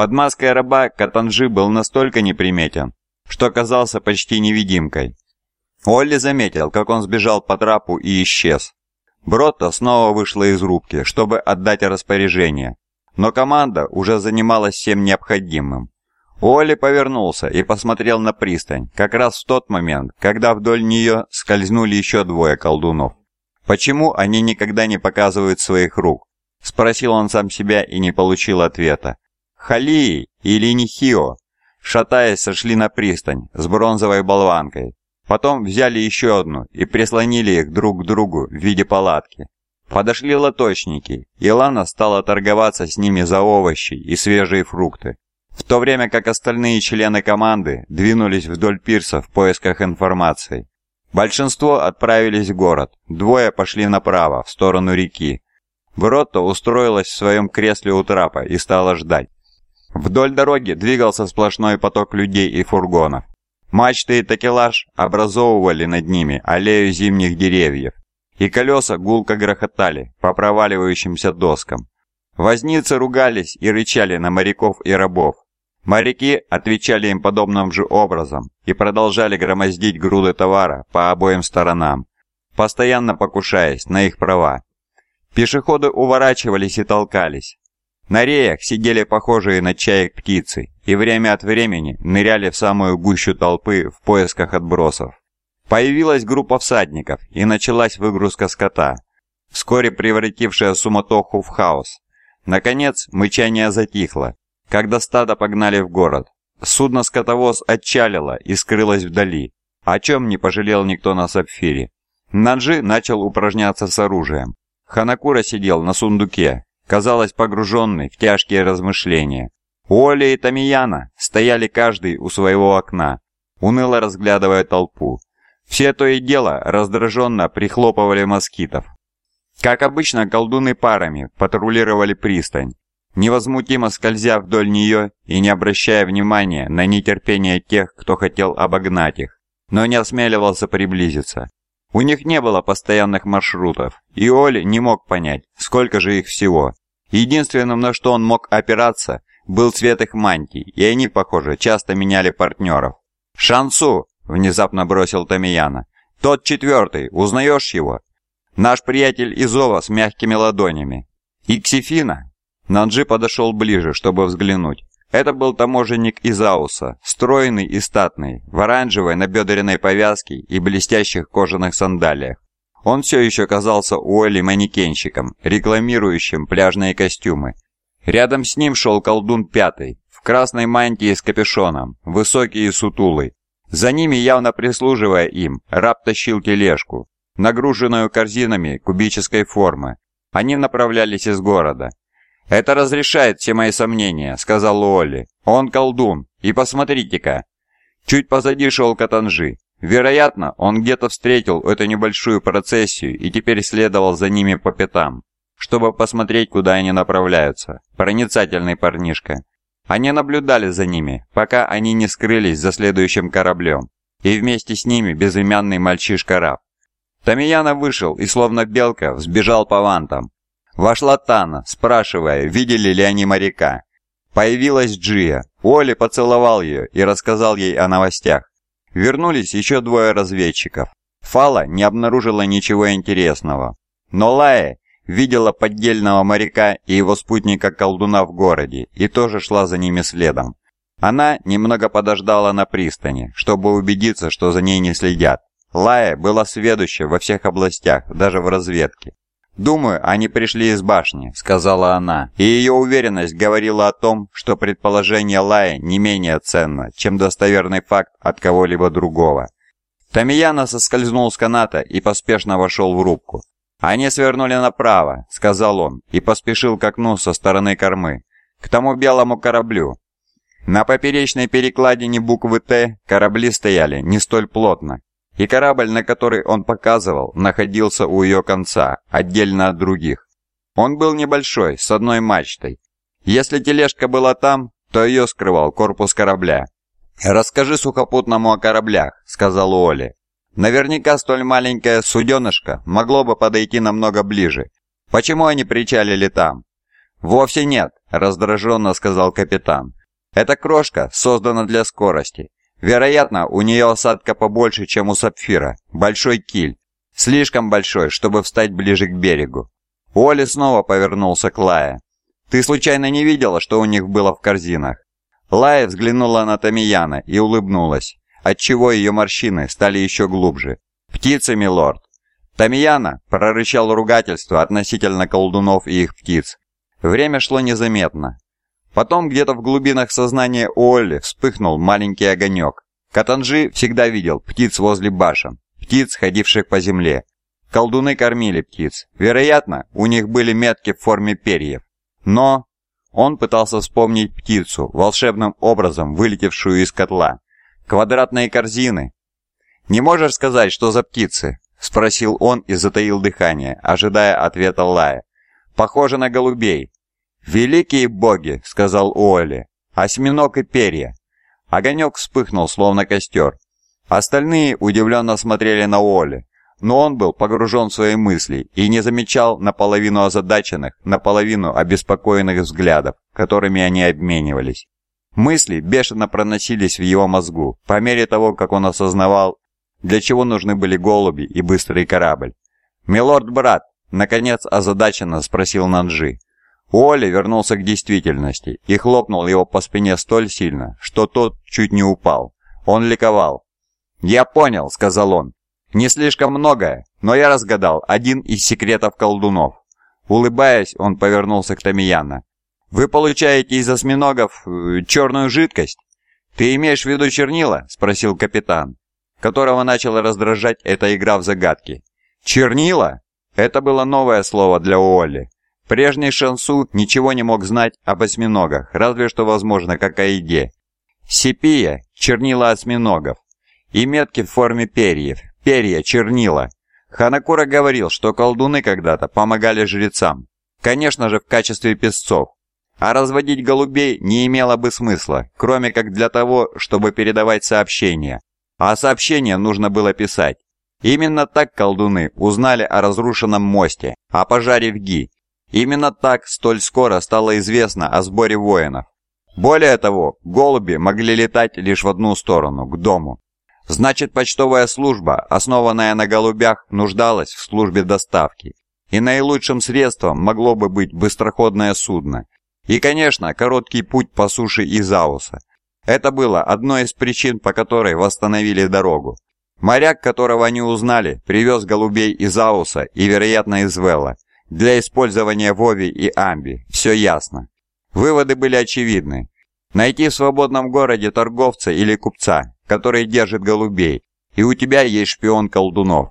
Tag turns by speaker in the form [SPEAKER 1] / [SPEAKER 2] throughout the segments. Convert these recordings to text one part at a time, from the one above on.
[SPEAKER 1] Под маской раба Катанжи был настолько неприметен, что казался почти невидимкой. Олли заметил, как он сбежал по трапу и исчез. Бротта снова вышла из рубки, чтобы отдать распоряжение, но команда уже занималась всем необходимым. Олли повернулся и посмотрел на пристань, как раз в тот момент, когда вдоль нее скользнули еще двое колдунов. «Почему они никогда не показывают своих рук?» – спросил он сам себя и не получил ответа. «Халии или Нихио?» Шатаясь, сошли на пристань с бронзовой болванкой. Потом взяли еще одну и прислонили их друг к другу в виде палатки. Подошли лоточники, и Лана стала торговаться с ними за овощи и свежие фрукты в то время как остальные члены команды двинулись вдоль пирса в поисках информации. Большинство отправились в город, двое пошли направо, в сторону реки. Бротто устроилась в своем кресле у трапа и стала ждать. Вдоль дороги двигался сплошной поток людей и фургонов. Мачты и такелаж образовывали над ними аллею зимних деревьев, и колеса гулко грохотали по проваливающимся доскам. Возницы ругались и рычали на моряков и рабов, Моряки отвечали им подобным же образом и продолжали громоздить груды товара по обоим сторонам, постоянно покушаясь на их права. Пешеходы уворачивались и толкались. На реях сидели похожие на чаек птицы и время от времени ныряли в самую гущу толпы в поисках отбросов. Появилась группа всадников и началась выгрузка скота, вскоре превратившая суматоху в хаос. Наконец, мычание затихло, когда стадо погнали в город. Судно-скотовоз отчалило и скрылось вдали, о чем не пожалел никто на сапфире. Наджи начал упражняться с оружием. Ханакура сидел на сундуке, казалось погруженный в тяжкие размышления. Уолли и Тамияна стояли каждый у своего окна, уныло разглядывая толпу. Все то и дело раздраженно прихлопывали москитов. Как обычно, колдуны парами патрулировали пристань, невозмутимо скользя вдоль нее и не обращая внимания на нетерпение тех, кто хотел обогнать их, но не осмеливался приблизиться. У них не было постоянных маршрутов, и Оли не мог понять, сколько же их всего. Единственным, на что он мог опираться, был цвет их мантий, и они, похоже, часто меняли партнеров. «Шансу!» – внезапно бросил Тамияна. «Тот четвертый, узнаешь его?» «Наш приятель Изова с мягкими ладонями». «Иксифина?» Нанджи подошел ближе, чтобы взглянуть. Это был таможенник из Ауса, стройный и статный, в оранжевой набедренной повязке и блестящих кожаных сандалиях. Он все еще казался Уолли манекенщиком, рекламирующим пляжные костюмы. Рядом с ним шел колдун пятый, в красной мантии с капюшоном, высокий и сутулый. За ними, явно прислуживая им, раб тащил тележку, нагруженную корзинами кубической формы. Они направлялись из города. «Это разрешает все мои сомнения», — сказал Уолли. «Он колдун, и посмотрите-ка». Чуть позади шел Катанжи. Вероятно, он где-то встретил эту небольшую процессию и теперь следовал за ними по пятам, чтобы посмотреть, куда они направляются. Проницательный парнишка. Они наблюдали за ними, пока они не скрылись за следующим кораблем, и вместе с ними безымянный мальчишка-раб. Тамияна вышел и, словно белка, взбежал по вантам, Вошла Тана, спрашивая, видели ли они моряка. Появилась Джия. Оли поцеловал ее и рассказал ей о новостях. Вернулись еще двое разведчиков. Фала не обнаружила ничего интересного. Но Лая видела поддельного моряка и его спутника-колдуна в городе и тоже шла за ними следом. Она немного подождала на пристани, чтобы убедиться, что за ней не следят. Лая была сведуща во всех областях, даже в разведке. «Думаю, они пришли из башни», — сказала она, и ее уверенность говорила о том, что предположение Лая не менее ценно, чем достоверный факт от кого-либо другого. Тамияна соскользнул с каната и поспешно вошел в рубку. «Они свернули направо», — сказал он, и поспешил к окну со стороны кормы, к тому белому кораблю. На поперечной перекладине буквы «Т» корабли стояли не столь плотно, и корабль, на который он показывал, находился у ее конца, отдельно от других. Он был небольшой, с одной мачтой. Если тележка была там, то ее скрывал корпус корабля. «Расскажи сухопутному о кораблях», — сказал Оли. «Наверняка столь маленькое суденышко могло бы подойти намного ближе. Почему они причалили там?» «Вовсе нет», —— раздраженно сказал капитан. «Эта крошка создана для скорости. Вероятно, у нее осадка побольше, чем у сапфира. Большой киль. Слишком большой, чтобы встать ближе к берегу». Уолли снова повернулся к Лае. «Ты случайно не видела, что у них было в корзинах?» Лая взглянула на Тамияна и улыбнулась, отчего ее морщины стали еще глубже. «Птицы, милорд!» Тамияна прорычал ругательство относительно колдунов и их птиц. Время шло незаметно. Потом где-то в глубинах сознания Олли вспыхнул маленький огонек. Катанжи всегда видел птиц возле башен, птиц, ходивших по земле. Колдуны кормили птиц. Вероятно, у них были метки в форме перьев. Но он пытался вспомнить птицу, волшебным образом вылетевшую из котла. Квадратные корзины. «Не можешь сказать, что за птицы?» — спросил он и затаил дыхание, ожидая ответа Лая. «Похоже на голубей». «Великие боги!» — сказал Уолли. «Осьминог и перья». Огонек вспыхнул, словно костер. Остальные удивленно смотрели на Уолли но он был погружен в свои мысли и не замечал наполовину озадаченных, наполовину обеспокоенных взглядов, которыми они обменивались. Мысли бешено проносились в его мозгу, по мере того, как он осознавал, для чего нужны были голуби и быстрый корабль. «Милорд-брат!» — наконец озадаченно спросил Нанджи. Уолли вернулся к действительности и хлопнул его по спине столь сильно, что тот чуть не упал. Он ликовал. «Я понял», — сказал он. Не слишком многое, но я разгадал один из секретов колдунов. Улыбаясь, он повернулся к Тамияна. «Вы получаете из осьминогов э, черную жидкость?» «Ты имеешь в виду чернила?» – спросил капитан, которого начала раздражать эта игра в загадки. «Чернила?» Это было новое слово для Уолли. Прежний Шансу ничего не мог знать об осьминогах, разве что, возможно, как о еде. Сепия – чернила осьминогов, и метки в форме перьев, перья, чернила. Ханакура говорил, что колдуны когда-то помогали жрецам, конечно же в качестве песцов. А разводить голубей не имело бы смысла, кроме как для того, чтобы передавать сообщения. А сообщения нужно было писать. Именно так колдуны узнали о разрушенном мосте, о пожаре в Ги. Именно так столь скоро стало известно о сборе воинов. Более того, голуби могли летать лишь в одну сторону, к дому. Значит, почтовая служба, основанная на голубях, нуждалась в службе доставки. И наилучшим средством могло бы быть быстроходное судно. И, конечно, короткий путь по суше из Ауса. Это было одной из причин, по которой восстановили дорогу. Моряк, которого они узнали, привез голубей из Ауса и, вероятно, из Вела. Для использования в Ови и Амби. Все ясно. Выводы были очевидны. Найти в свободном городе торговца или купца, который держит голубей, и у тебя есть шпион колдунов.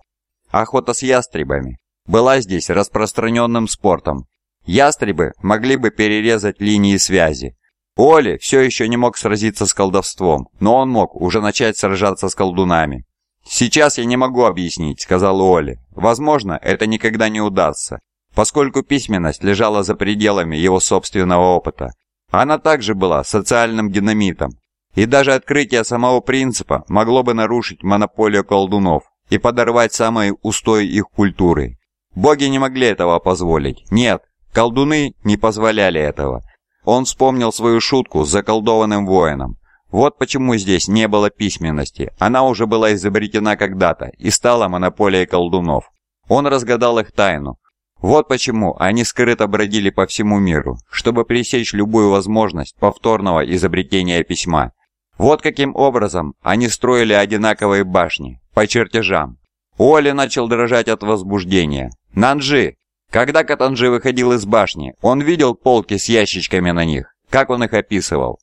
[SPEAKER 1] Охота с ястребами была здесь распространенным спортом. Ястребы могли бы перерезать линии связи. Оли все еще не мог сразиться с колдовством, но он мог уже начать сражаться с колдунами. «Сейчас я не могу объяснить», — сказал Оли. «Возможно, это никогда не удастся, поскольку письменность лежала за пределами его собственного опыта. Она также была социальным динамитом, и даже открытие самого принципа могло бы нарушить монополию колдунов и подорвать самые устои их культуры. Боги не могли этого позволить. Нет, колдуны не позволяли этого. Он вспомнил свою шутку с заколдованным воином. Вот почему здесь не было письменности. Она уже была изобретена когда-то и стала монополией колдунов. Он разгадал их тайну. Вот почему они скрыто бродили по всему миру, чтобы пресечь любую возможность повторного изобретения письма. Вот каким образом они строили одинаковые башни, по чертежам. Оли начал дрожать от возбуждения. «Нанджи!» Когда Катанджи выходил из башни, он видел полки с ящичками на них. Как он их описывал?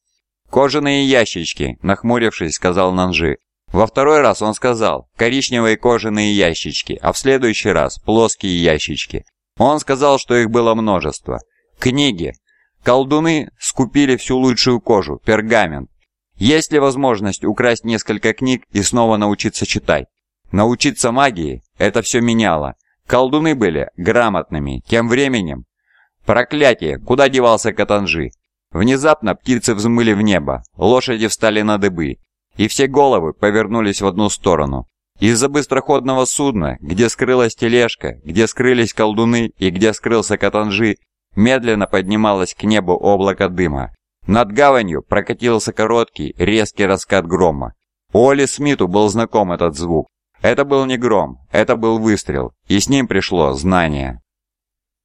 [SPEAKER 1] «Кожаные ящички», — нахмурившись, сказал Нанджи. Во второй раз он сказал «коричневые кожаные ящички», а в следующий раз «плоские ящички». Он сказал, что их было множество. Книги. Колдуны скупили всю лучшую кожу, пергамент, есть ли возможность украсть несколько книг и снова научиться читать? Научиться магии – это все меняло. Колдуны были грамотными. Тем временем... Проклятие! Куда девался Катанжи? Внезапно птицы взмыли в небо, лошади встали на дыбы, и все головы повернулись в одну сторону. Из-за быстроходного судна, где скрылась тележка, где скрылись колдуны и где скрылся Катанжи, медленно поднималось к небу облако дыма. Над гаванью прокатился короткий, резкий раскат грома. Оли Смиту был знаком этот звук. Это был не гром, это был выстрел, и с ним пришло знание.